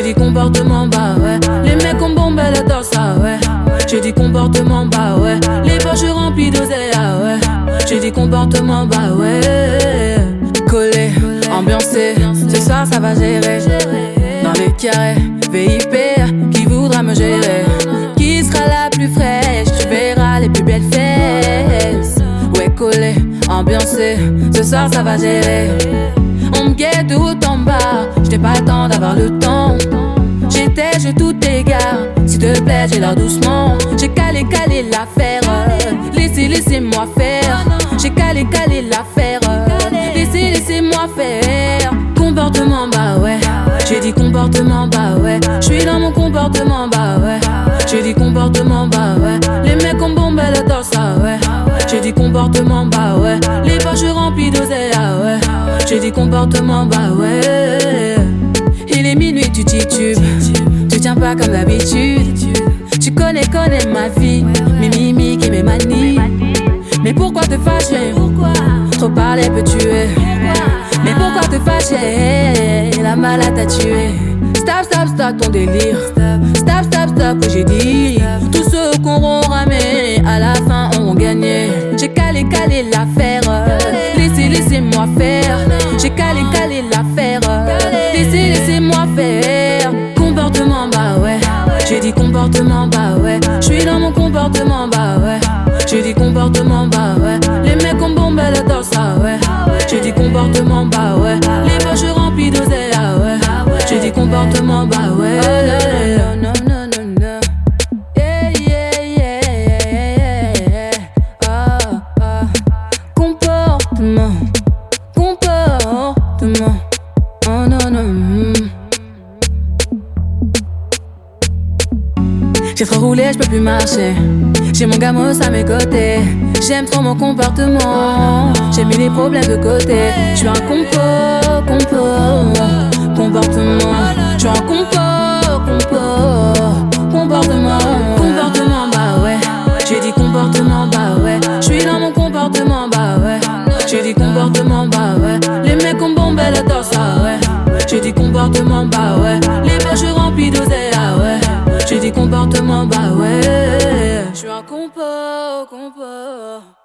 J'ai dit comportement, bah ouais. Les mecs ont bombé le torse, ah ouais. J'ai dit comportement, bah ouais. Les poches remplies d'oseille, ah ouais. J'ai dit comportement, bah ouais. Collé, ambiancé, ce soir ça va gérer. Dans les carrés, VIP, qui voudra me gérer? Qui sera la plus fraîche? Tu verras les plus belles fesses. Ouais, collé, ambiancé, ce soir ça va gérer. On me guette tout en bas, j't'ai pas le temps d'avoir le temps. Je tout égare. S'il te plaît, j'ai l'air doucement. J'ai calé, calé l'affaire. Laissez, laissez-moi faire. J'ai calé, calé l'affaire. Laissez, laissez-moi faire. Comportement, bah ouais. J'ai dit comportement, bah ouais. J'suis dans mon comportement, bah ouais. J'ai dit comportement, bah ouais. Les mecs ont bombé le torse, ah ouais. J'ai dit comportement, bah ouais. Les poches remplies d'oseille, ah ouais. J'ai dit comportement, bah ouais. Il est minuit, tu titubes. Comme d'habitude. Tu connais, connais ma vie. Mes mimiques et mes manies. Mais pourquoi te fâcher? Trop parler peut tuer. Mais pourquoi te fâcher? La malade t'a tué. Stop, stop, stop ton délire. Stop, stop, stop, que j'ai dit. Comportement, bah ouais. J'suis dans mon comportement, bah ouais. J'ai dit comportement, bah ouais. Les mecs ont bombé le torse, ah ouais. J'ai dit comportement, bah ouais. Les poches remplies d'oseille, ah ouais. J'ai dit comportement, bah ouais. Non, non, non, non. Yeah, yeah. Ah, ah. Comportement, comportement. Oh non, non. J'ai trop roulé, je peux plus marcher. J'ai mon gamos à mes côtés. J'aime trop mon comportement. J'ai mis les problèmes de côté. Je suis un compo, compo, comportement. Je suis un compo, compo, comportement. Comportement, bah ouais. J'ai dit comportement, bah ouais. Je suis dans mon comportement, bah ouais. J'ai dit comportement, bah ouais. Les mecs ont bombé le torse, ah ouais. J'ai dit comportement, bah ouais. Bah ouais. Je suis un compo, compo.